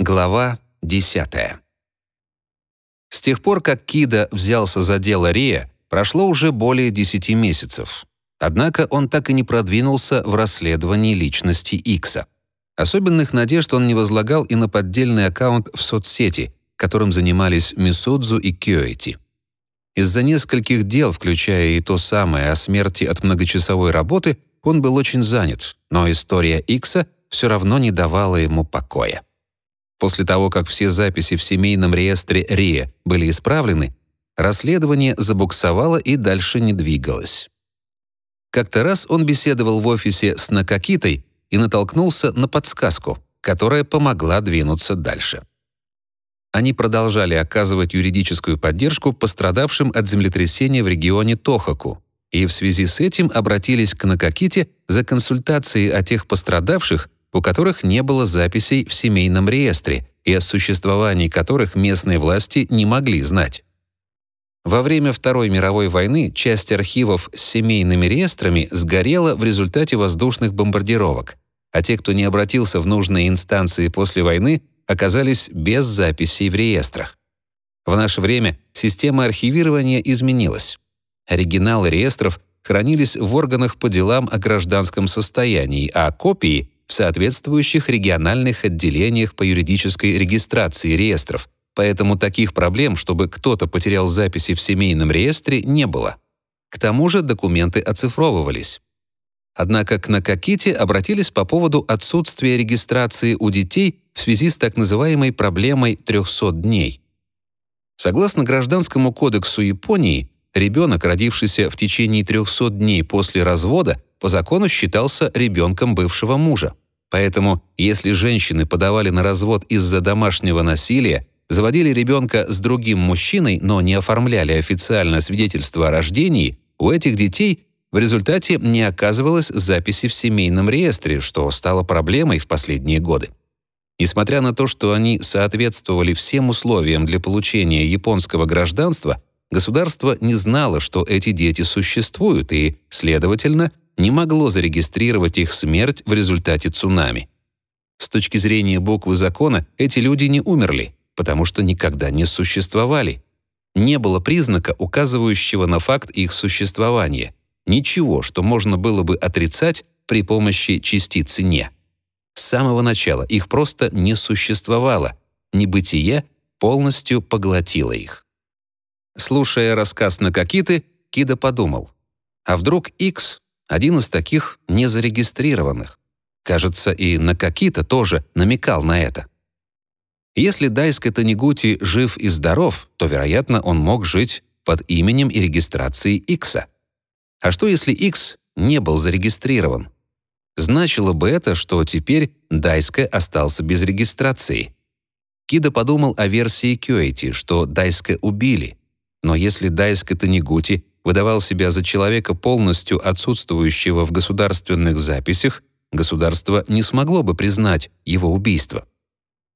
Глава 10. С тех пор, как Кида взялся за дело Рия, прошло уже более 10 месяцев. Однако он так и не продвинулся в расследовании личности Икса. Особенных надежд он не возлагал и на поддельный аккаунт в соцсети, которым занимались Мисудзу и Кёэти. Из-за нескольких дел, включая и то самое о смерти от многочасовой работы, он был очень занят, но история Икса все равно не давала ему покоя. После того, как все записи в семейном реестре РИЭ были исправлены, расследование забуксовало и дальше не двигалось. Как-то раз он беседовал в офисе с Накакитой и натолкнулся на подсказку, которая помогла двинуться дальше. Они продолжали оказывать юридическую поддержку пострадавшим от землетрясения в регионе Тохаку, и в связи с этим обратились к Накаките за консультацией о тех пострадавших, у которых не было записей в семейном реестре и о существовании которых местные власти не могли знать. Во время Второй мировой войны часть архивов с семейными реестрами сгорела в результате воздушных бомбардировок, а те, кто не обратился в нужные инстанции после войны, оказались без записей в реестрах. В наше время система архивирования изменилась. Оригиналы реестров хранились в органах по делам о гражданском состоянии, а копии в соответствующих региональных отделениях по юридической регистрации реестров, поэтому таких проблем, чтобы кто-то потерял записи в семейном реестре, не было. К тому же документы оцифровывались. Однако к Накаките обратились по поводу отсутствия регистрации у детей в связи с так называемой проблемой 300 дней. Согласно Гражданскому кодексу Японии, ребенок, родившийся в течение 300 дней после развода, по закону считался ребенком бывшего мужа. Поэтому, если женщины подавали на развод из-за домашнего насилия, заводили ребенка с другим мужчиной, но не оформляли официально свидетельство о рождении, у этих детей в результате не оказывалось записи в семейном реестре, что стало проблемой в последние годы. Несмотря на то, что они соответствовали всем условиям для получения японского гражданства, государство не знало, что эти дети существуют и, следовательно, не могло зарегистрировать их смерть в результате цунами. С точки зрения буквы закона, эти люди не умерли, потому что никогда не существовали. Не было признака, указывающего на факт их существования. Ничего, что можно было бы отрицать при помощи частицы «не». С самого начала их просто не существовало. Небытие полностью поглотило их. Слушая рассказ Накакиты, Кида подумал, а вдруг X один из таких незарегистрированных. Кажется, и Накакита тоже намекал на это. Если Дайска Танигути жив и здоров, то, вероятно, он мог жить под именем и регистрацией Икса. А что если Икс не был зарегистрирован? Значило бы это, что теперь Дайска остался без регистрации. Кида подумал о версии Кёэти, что Дайска убили. Но если Дайска Танигути выдавал себя за человека полностью отсутствующего в государственных записях, государство не смогло бы признать его убийство.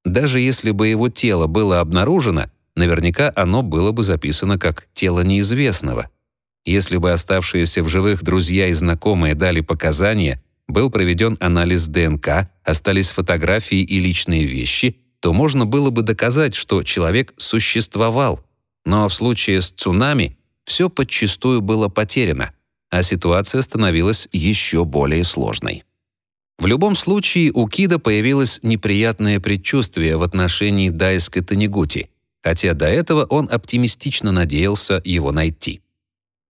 Даже если бы его тело было обнаружено, наверняка оно было бы записано как тело неизвестного. Если бы оставшиеся в живых друзья и знакомые дали показания, был проведен анализ ДНК, остались фотографии и личные вещи, то можно было бы доказать, что человек существовал. Но в случае с цунами все подчистую было потеряно, а ситуация становилась еще более сложной. В любом случае у Кида появилось неприятное предчувствие в отношении Дайска Танигути, хотя до этого он оптимистично надеялся его найти.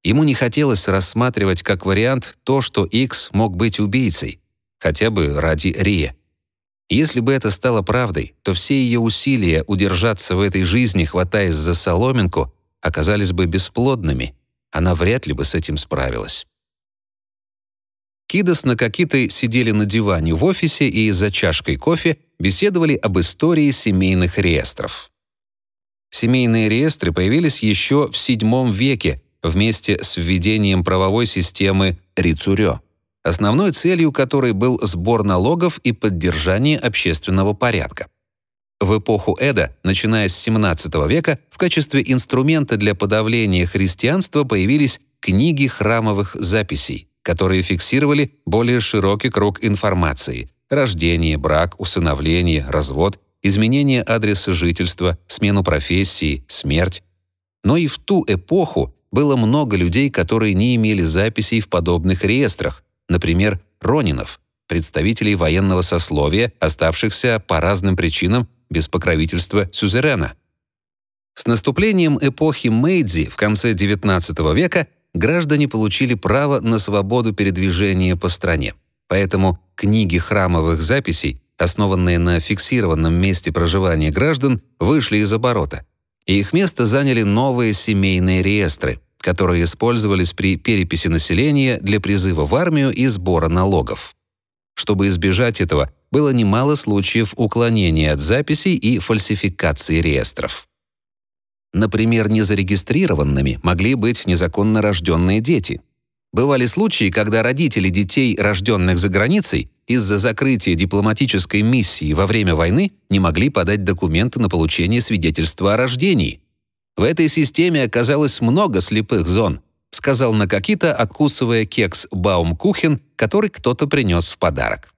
Ему не хотелось рассматривать как вариант то, что X мог быть убийцей, хотя бы ради Рия. Если бы это стало правдой, то все ее усилия удержаться в этой жизни, хватаясь за соломинку, оказались бы бесплодными, она вряд ли бы с этим справилась. Кида с Накакитой сидели на диване в офисе и за чашкой кофе беседовали об истории семейных реестров. Семейные реестры появились еще в VII веке вместе с введением правовой системы Рицурё, основной целью которой был сбор налогов и поддержание общественного порядка. В эпоху Эда, начиная с XVII века, в качестве инструмента для подавления христианства появились книги храмовых записей, которые фиксировали более широкий круг информации – рождение, брак, усыновление, развод изменение адреса жительства, смену профессии, смерть. Но и в ту эпоху было много людей, которые не имели записей в подобных реестрах, например, ронинов, представителей военного сословия, оставшихся по разным причинам без покровительства сюзерена. С наступлением эпохи Мэйдзи в конце XIX века граждане получили право на свободу передвижения по стране. Поэтому книги храмовых записей, основанные на фиксированном месте проживания граждан, вышли из оборота. И их место заняли новые семейные реестры, которые использовались при переписи населения для призыва в армию и сбора налогов. Чтобы избежать этого, было немало случаев уклонения от записей и фальсификации реестров. Например, незарегистрированными могли быть незаконно рожденные дети. Бывали случаи, когда родители детей, рожденных за границей, из-за закрытия дипломатической миссии во время войны не могли подать документы на получение свидетельства о рождении. В этой системе оказалось много слепых зон, сказал Накакита, откусывая кекс Баумкухен, который кто-то принес в подарок.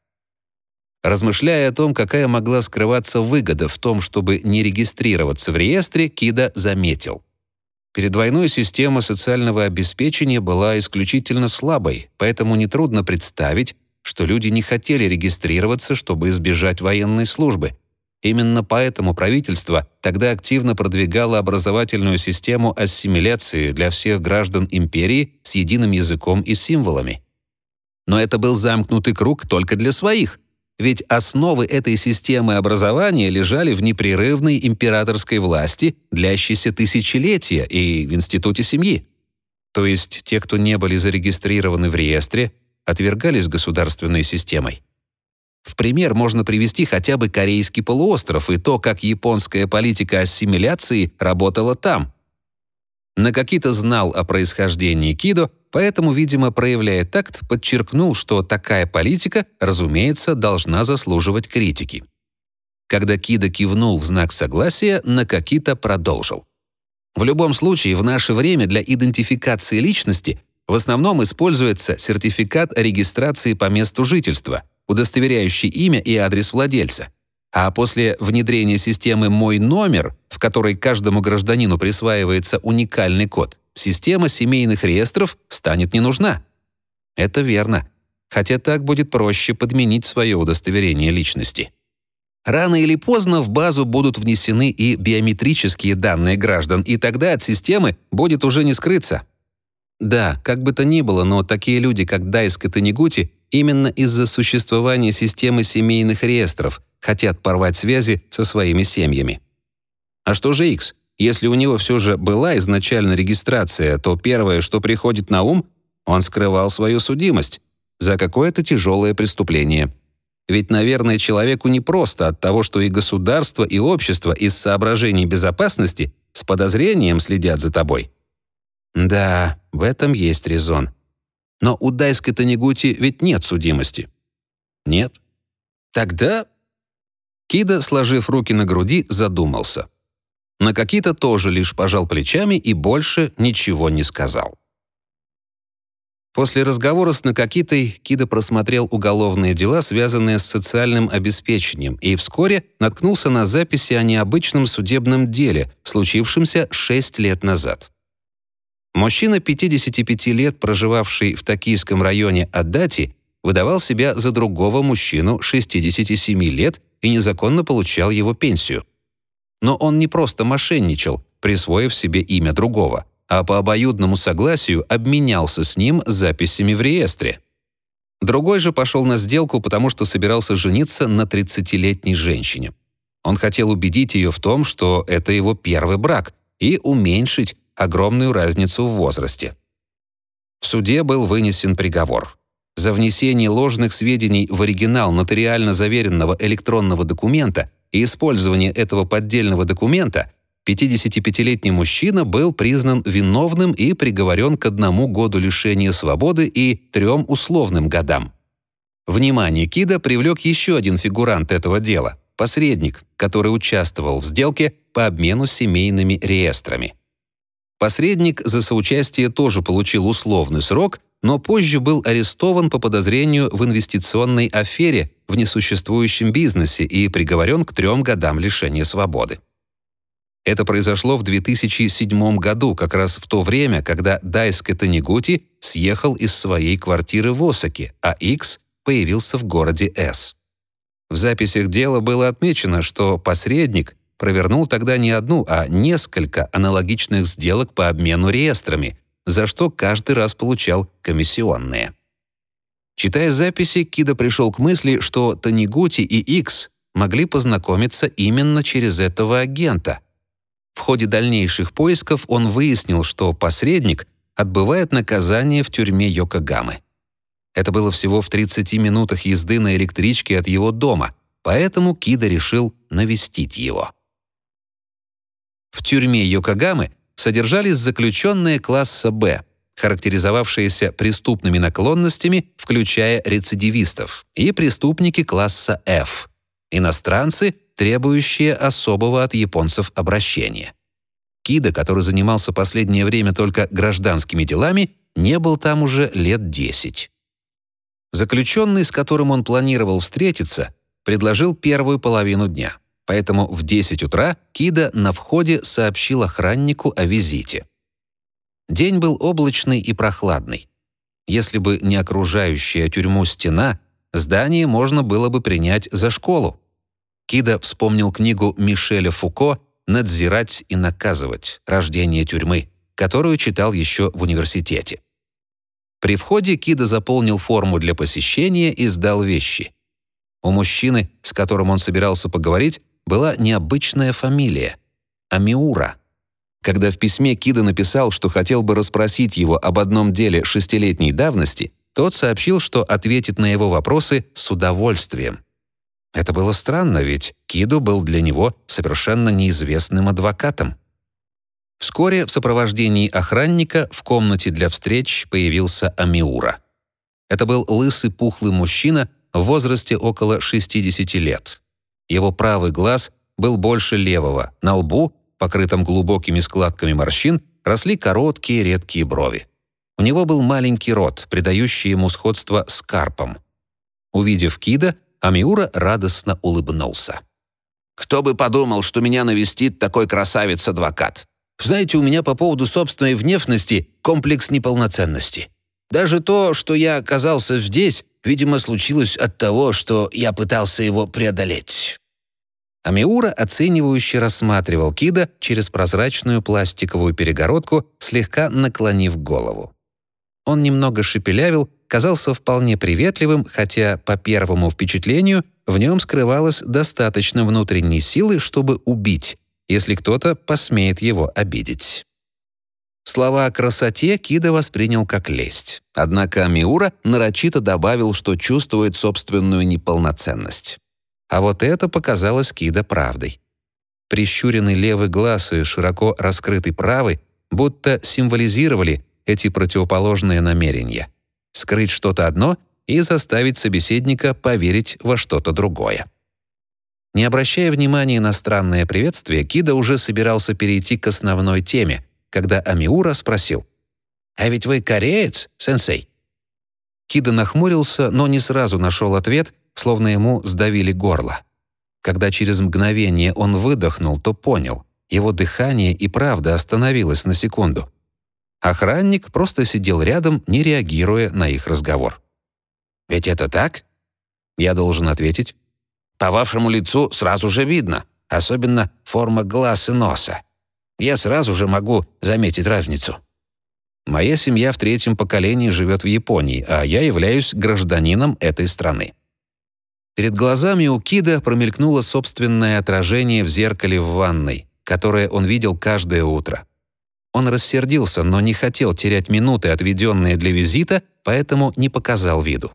Размышляя о том, какая могла скрываться выгода в том, чтобы не регистрироваться в реестре, Кида заметил. Перед система социального обеспечения была исключительно слабой, поэтому нетрудно представить, что люди не хотели регистрироваться, чтобы избежать военной службы. Именно поэтому правительство тогда активно продвигало образовательную систему ассимиляции для всех граждан империи с единым языком и символами. Но это был замкнутый круг только для своих, ведь основы этой системы образования лежали в непрерывной императорской власти, длящейся тысячелетия, и в институте семьи. То есть те, кто не были зарегистрированы в реестре, отвергались государственной системой. В пример можно привести хотя бы Корейский полуостров и то, как японская политика ассимиляции работала там. Накакита знал о происхождении кидо, поэтому, видимо, проявляя такт, подчеркнул, что такая политика, разумеется, должна заслуживать критики. Когда Кида кивнул в знак согласия, Накакита продолжил. В любом случае, в наше время для идентификации личности в основном используется сертификат о регистрации по месту жительства, удостоверяющий имя и адрес владельца. А после внедрения системы «Мой номер», в которой каждому гражданину присваивается уникальный код, система семейных реестров станет не нужна. Это верно. Хотя так будет проще подменить свое удостоверение личности. Рано или поздно в базу будут внесены и биометрические данные граждан, и тогда от системы будет уже не скрыться. Да, как бы то ни было, но такие люди, как Дайск и Танегути, именно из-за существования системы семейных реестров хотят порвать связи со своими семьями. А что же X? Если у него все же была изначально регистрация, то первое, что приходит на ум, он скрывал свою судимость за какое-то тяжелое преступление. Ведь, наверное, человеку не просто от того, что и государство, и общество из соображений безопасности с подозрением следят за тобой. Да, в этом есть резон. Но у Дайской Танегути ведь нет судимости. Нет. Тогда... Кида, сложив руки на груди, задумался. Накакита тоже лишь пожал плечами и больше ничего не сказал. После разговора с Накакитой Кида просмотрел уголовные дела, связанные с социальным обеспечением, и вскоре наткнулся на записи о необычном судебном деле, случившемся 6 лет назад. Мужчина 55 лет, проживавший в токийском районе Адати, выдавал себя за другого мужчину 67 лет и незаконно получал его пенсию. Но он не просто мошенничал, присвоив себе имя другого, а по обоюдному согласию обменялся с ним записями в реестре. Другой же пошел на сделку, потому что собирался жениться на 30-летней женщине. Он хотел убедить ее в том, что это его первый брак, и уменьшить огромную разницу в возрасте. В суде был вынесен приговор. За внесение ложных сведений в оригинал нотариально заверенного электронного документа и использование этого поддельного документа 55-летний мужчина был признан виновным и приговорен к одному году лишения свободы и трем условным годам. Внимание Кида привлек еще один фигурант этого дела – посредник, который участвовал в сделке по обмену семейными реестрами. Посредник за соучастие тоже получил условный срок, но позже был арестован по подозрению в инвестиционной афере в несуществующем бизнесе и приговорен к трем годам лишения свободы. Это произошло в 2007 году, как раз в то время, когда Дайске Танигути съехал из своей квартиры в Осаке, а X появился в городе С. В записях дела было отмечено, что посредник провернул тогда не одну, а несколько аналогичных сделок по обмену реестрами, за что каждый раз получал комиссионные. Читая записи, Кида пришел к мысли, что Танигути и X могли познакомиться именно через этого агента. В ходе дальнейших поисков он выяснил, что посредник отбывает наказание в тюрьме Йокогамы. Это было всего в 30 минутах езды на электричке от его дома, поэтому Кида решил навестить его. В тюрьме Йокогамы содержались заключенные класса «Б», характеризовавшиеся преступными наклонностями, включая рецидивистов, и преступники класса F, иностранцы, требующие особого от японцев обращения. Кида, который занимался последнее время только гражданскими делами, не был там уже лет 10. Заключенный, с которым он планировал встретиться, предложил первую половину дня, поэтому в 10 утра Кида на входе сообщил охраннику о визите. День был облачный и прохладный. Если бы не окружающая тюрьму стена, здание можно было бы принять за школу. Кида вспомнил книгу Мишеля Фуко «Надзирать и наказывать. Рождение тюрьмы», которую читал еще в университете. При входе Кида заполнил форму для посещения и сдал вещи. У мужчины, с которым он собирался поговорить, была необычная фамилия — Амиура. Когда в письме Кида написал, что хотел бы расспросить его об одном деле шестилетней давности, тот сообщил, что ответит на его вопросы с удовольствием. Это было странно, ведь Киду был для него совершенно неизвестным адвокатом. Вскоре в сопровождении охранника в комнате для встреч появился Амиура. Это был лысый пухлый мужчина в возрасте около 60 лет. Его правый глаз был больше левого, на лбу, покрытом глубокими складками морщин, росли короткие редкие брови. У него был маленький рот, придающий ему сходство с карпом. Увидев Кида, Амиура радостно улыбнулся. «Кто бы подумал, что меня навестит такой красавец-адвокат? Знаете, у меня по поводу собственной внешности комплекс неполноценности. Даже то, что я оказался здесь, видимо, случилось от того, что я пытался его преодолеть». Амиура оценивающе рассматривал Кида через прозрачную пластиковую перегородку, слегка наклонив голову. Он немного шепелявил, казался вполне приветливым, хотя, по первому впечатлению, в нем скрывалось достаточно внутренней силы, чтобы убить, если кто-то посмеет его обидеть. Слова о красоте Кида воспринял как лесть. Однако Амиура нарочито добавил, что чувствует собственную неполноценность. А вот это показалось Кида правдой. Прищуренный левый глаз и широко раскрытый правый будто символизировали эти противоположные намерения — скрыть что-то одно и заставить собеседника поверить во что-то другое. Не обращая внимания на странное приветствие, Кида уже собирался перейти к основной теме, когда Амиура спросил, «А ведь вы кореец, сенсей?» Кида нахмурился, но не сразу нашел ответ, словно ему сдавили горло. Когда через мгновение он выдохнул, то понял, его дыхание и правда остановилось на секунду. Охранник просто сидел рядом, не реагируя на их разговор. «Ведь это так?» Я должен ответить. «По вашему лицу сразу же видно, особенно форма глаз и носа. Я сразу же могу заметить разницу». Моя семья в третьем поколении живет в Японии, а я являюсь гражданином этой страны. Перед глазами у Кида промелькнуло собственное отражение в зеркале в ванной, которое он видел каждое утро. Он рассердился, но не хотел терять минуты, отведенные для визита, поэтому не показал виду.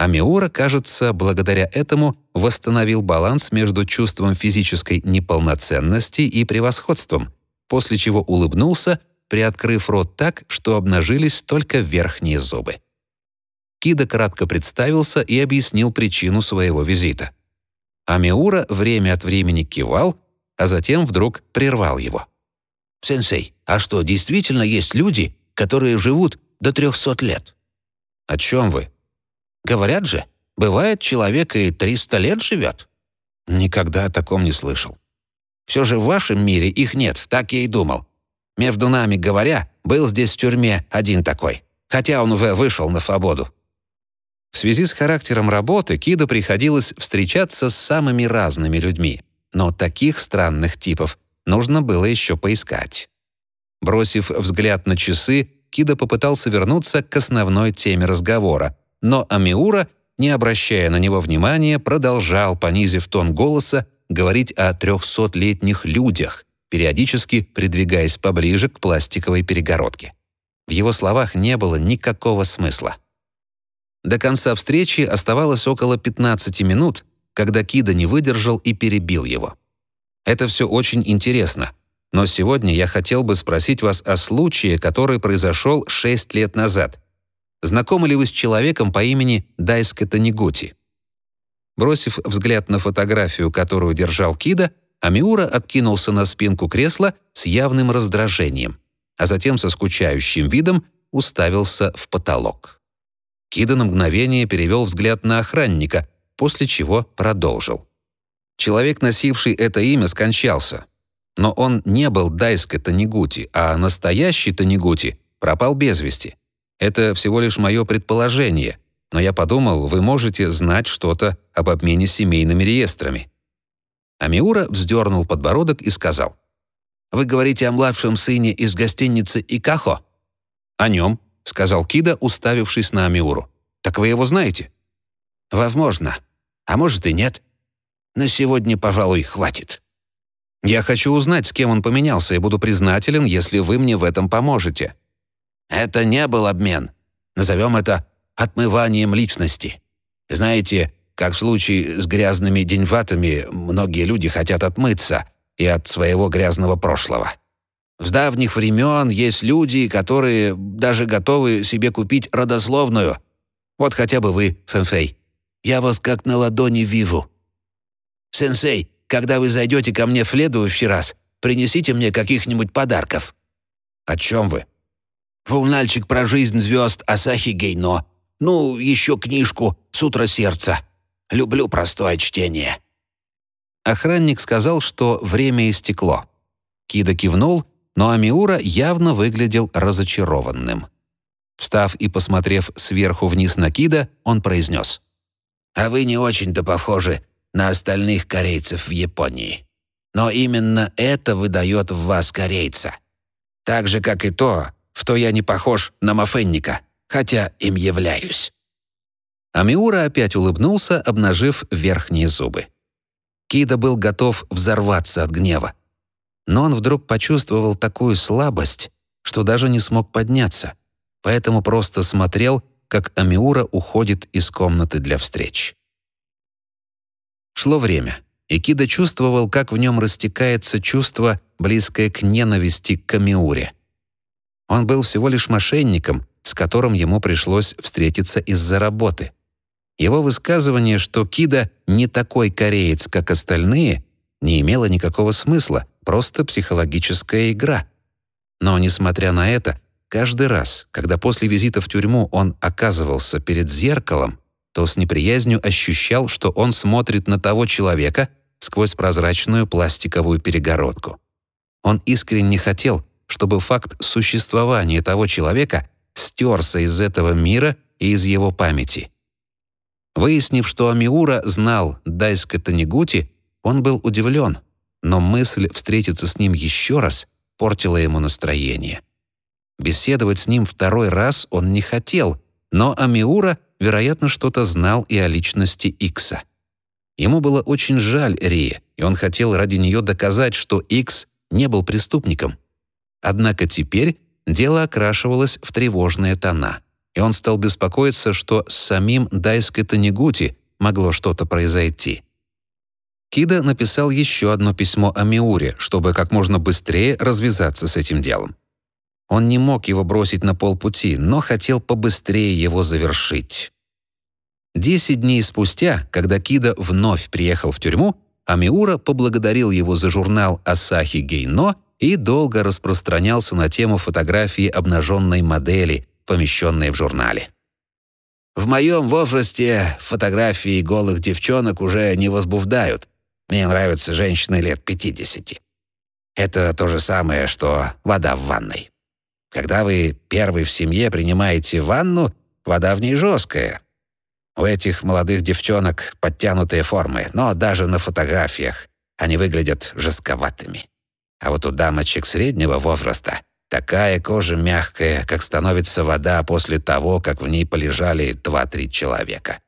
А Миура, кажется, благодаря этому восстановил баланс между чувством физической неполноценности и превосходством, после чего улыбнулся, приоткрыв рот так, что обнажились только верхние зубы. Кида кратко представился и объяснил причину своего визита. Амиура время от времени кивал, а затем вдруг прервал его. «Сенсей, а что, действительно есть люди, которые живут до 300 лет? «О чем вы?» «Говорят же, бывает, человек и 300 лет живет». «Никогда о таком не слышал». «Все же в вашем мире их нет, так я и думал. Между нами говоря, был здесь в тюрьме один такой, хотя он уже вышел на свободу». В связи с характером работы Кида приходилось встречаться с самыми разными людьми, но таких странных типов нужно было еще поискать. Бросив взгляд на часы, Кида попытался вернуться к основной теме разговора, но Амиура, не обращая на него внимания, продолжал, понизив тон голоса, говорить о трехсотлетних людях, периодически придвигаясь поближе к пластиковой перегородке. В его словах не было никакого смысла. До конца встречи оставалось около 15 минут, когда Кида не выдержал и перебил его. «Это все очень интересно, но сегодня я хотел бы спросить вас о случае, который произошел 6 лет назад. Знакомы ли вы с человеком по имени Дайска Танигути?» Бросив взгляд на фотографию, которую держал Кида, Амиура откинулся на спинку кресла с явным раздражением, а затем со скучающим видом уставился в потолок. Кида на мгновение перевел взгляд на охранника, после чего продолжил. Человек, носивший это имя, скончался. Но он не был Дайской Танигути, а настоящий Танигути пропал без вести. Это всего лишь мое предположение, но я подумал, вы можете знать что-то об обмене семейными реестрами. Амиура вздернул подбородок и сказал. «Вы говорите о младшем сыне из гостиницы Икахо?» «О нем», — сказал Кида, уставившись на Амиуру. «Так вы его знаете?» «Возможно. А может и нет. На сегодня, пожалуй, хватит». «Я хочу узнать, с кем он поменялся, и буду признателен, если вы мне в этом поможете». «Это не был обмен. Назовем это отмыванием личности. Знаете, как в случае с грязными деньжатами, многие люди хотят отмыться и от своего грязного прошлого. С давних времен есть люди, которые даже готовы себе купить родословную. Вот хотя бы вы, Фэнфэй. Я вас как на ладони вижу. Сенсей, когда вы зайдете ко мне в следующий раз, принесите мне каких-нибудь подарков». «О чем вы?» «Журнальчик про жизнь звезд Асахи Гейно. Ну, еще книжку «Сутра сердца». Люблю простое чтение». Охранник сказал, что время истекло. Кида кивнул но Амиура явно выглядел разочарованным. Встав и посмотрев сверху вниз на Кида, он произнес. «А вы не очень-то похожи на остальных корейцев в Японии. Но именно это выдает в вас корейца. Так же, как и то, что я не похож на мафенника, хотя им являюсь». Амиура опять улыбнулся, обнажив верхние зубы. Кида был готов взорваться от гнева но он вдруг почувствовал такую слабость, что даже не смог подняться, поэтому просто смотрел, как Амиура уходит из комнаты для встреч. Шло время, и Кида чувствовал, как в нем растекается чувство, близкое к ненависти к Амиуре. Он был всего лишь мошенником, с которым ему пришлось встретиться из-за работы. Его высказывание, что Кида не такой кореец, как остальные, не имело никакого смысла, просто психологическая игра. Но, несмотря на это, каждый раз, когда после визита в тюрьму он оказывался перед зеркалом, то с неприязнью ощущал, что он смотрит на того человека сквозь прозрачную пластиковую перегородку. Он искренне хотел, чтобы факт существования того человека стерся из этого мира и из его памяти. Выяснив, что Амиура знал Дайска Танигути, он был удивлен — но мысль встретиться с ним еще раз портила ему настроение. Беседовать с ним второй раз он не хотел, но Амиура, вероятно, что-то знал и о личности Икса. Ему было очень жаль Рия, и он хотел ради нее доказать, что Икс не был преступником. Однако теперь дело окрашивалось в тревожные тона, и он стал беспокоиться, что с самим Дайской Танигути могло что-то произойти. Кида написал еще одно письмо о Миуре, чтобы как можно быстрее развязаться с этим делом. Он не мог его бросить на полпути, но хотел побыстрее его завершить. Десять дней спустя, когда Кида вновь приехал в тюрьму, Амиура поблагодарил его за журнал «Асахи Гейно» и долго распространялся на тему фотографии обнаженной модели, помещенной в журнале. В моем возрасте фотографии голых девчонок уже не возбуждают. Мне нравятся женщины лет 50. Это то же самое, что вода в ванной. Когда вы первый в семье принимаете ванну, вода в ней жесткая. У этих молодых девчонок подтянутые формы, но даже на фотографиях они выглядят жестковатыми. А вот у дамочек среднего возраста такая кожа мягкая, как становится вода после того, как в ней полежали два-три человека.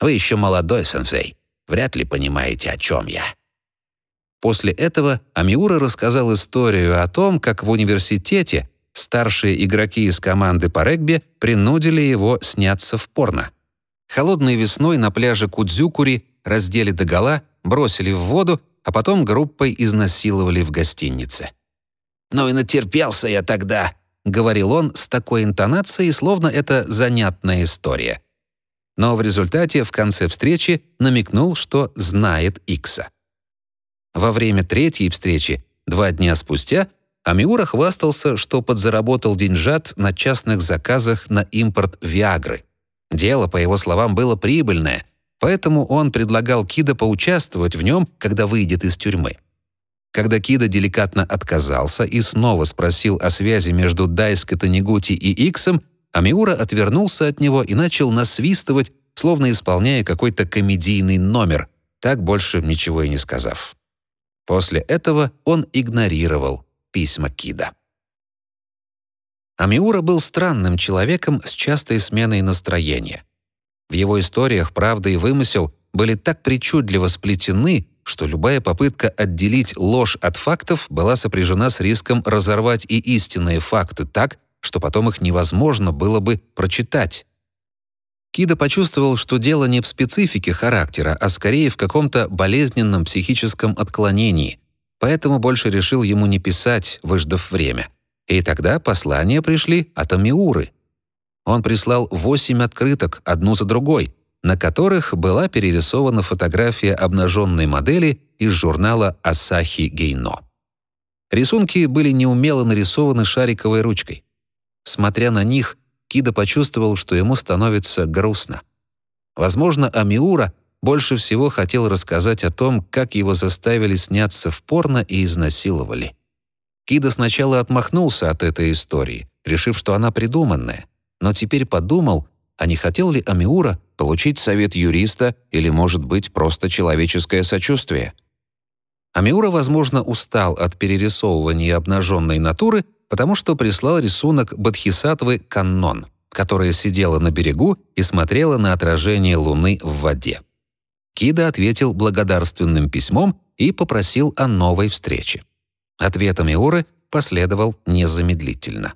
Вы еще молодой, сенсей. Вряд ли понимаете, о чем я. После этого Амиура рассказал историю о том, как в университете старшие игроки из команды по регби принудили его сняться в порно. Холодной весной на пляже Кудзюкури раздели догола, бросили в воду, а потом группой изнасиловали в гостинице. «Ну и натерпелся я тогда», — говорил он с такой интонацией, словно это занятная история. Но в результате в конце встречи намекнул, что знает Икса. Во время третьей встречи, два дня спустя, Амиура хвастался, что подзаработал деньжат на частных заказах на импорт Виагры. Дело, по его словам, было прибыльное, поэтому он предлагал Кида поучаствовать в нем, когда выйдет из тюрьмы. Когда Кида деликатно отказался и снова спросил о связи между Дайско Танегути и Иксом, Амиура отвернулся от него и начал насвистывать, словно исполняя какой-то комедийный номер, так больше ничего и не сказав. После этого он игнорировал письма Кида. Амиура был странным человеком с частой сменой настроения. В его историях правда и вымысел были так причудливо сплетены, что любая попытка отделить ложь от фактов была сопряжена с риском разорвать и истинные факты так, что потом их невозможно было бы прочитать. Кида почувствовал, что дело не в специфике характера, а скорее в каком-то болезненном психическом отклонении, поэтому больше решил ему не писать, выждав время. И тогда послания пришли от Амиуры. Он прислал восемь открыток, одну за другой, на которых была перерисована фотография обнаженной модели из журнала «Асахи Гейно». Рисунки были неумело нарисованы шариковой ручкой. Смотря на них, Кида почувствовал, что ему становится грустно. Возможно, Амиура больше всего хотел рассказать о том, как его заставили сняться в порно и изнасиловали. Кида сначала отмахнулся от этой истории, решив, что она придуманная, но теперь подумал, а не хотел ли Амиура получить совет юриста или, может быть, просто человеческое сочувствие. Амиура, возможно, устал от перерисовывания обнаженной натуры, потому что прислал рисунок Бодхисаттвы Каннон, которая сидела на берегу и смотрела на отражение Луны в воде. Кида ответил благодарственным письмом и попросил о новой встрече. Ответ Амиуры последовал незамедлительно.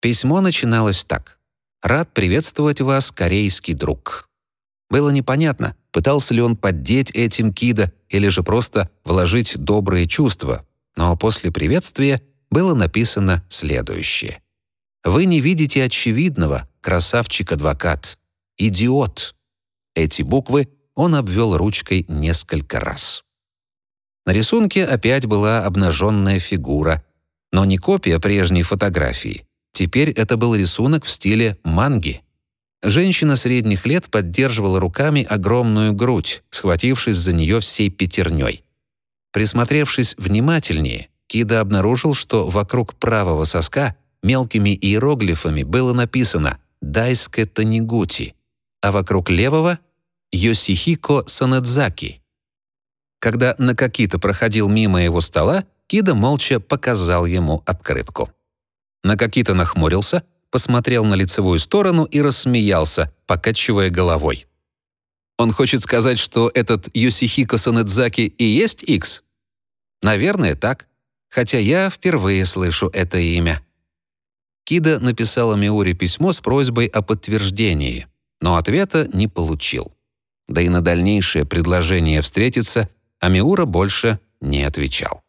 Письмо начиналось так. «Рад приветствовать вас, корейский друг». Было непонятно, пытался ли он поддеть этим Кида или же просто вложить добрые чувства, но после приветствия было написано следующее. «Вы не видите очевидного, красавчик-адвокат. Идиот». Эти буквы он обвел ручкой несколько раз. На рисунке опять была обнаженная фигура, но не копия прежней фотографии. Теперь это был рисунок в стиле манги. Женщина средних лет поддерживала руками огромную грудь, схватившись за нее всей пятерней. Присмотревшись внимательнее, Кида обнаружил, что вокруг правого соска мелкими иероглифами было написано «Дайске Танигути», а вокруг левого — «Йосихико Санэдзаки». Когда Накакита проходил мимо его стола, Кида молча показал ему открытку. Накакита нахмурился, посмотрел на лицевую сторону и рассмеялся, покачивая головой. Он хочет сказать, что этот Йосихико Санэдзаки и есть X? Наверное, так. Хотя я впервые слышу это имя. Кида написала Миури письмо с просьбой о подтверждении, но ответа не получил. Да и на дальнейшее предложение встретиться Амиура больше не отвечал.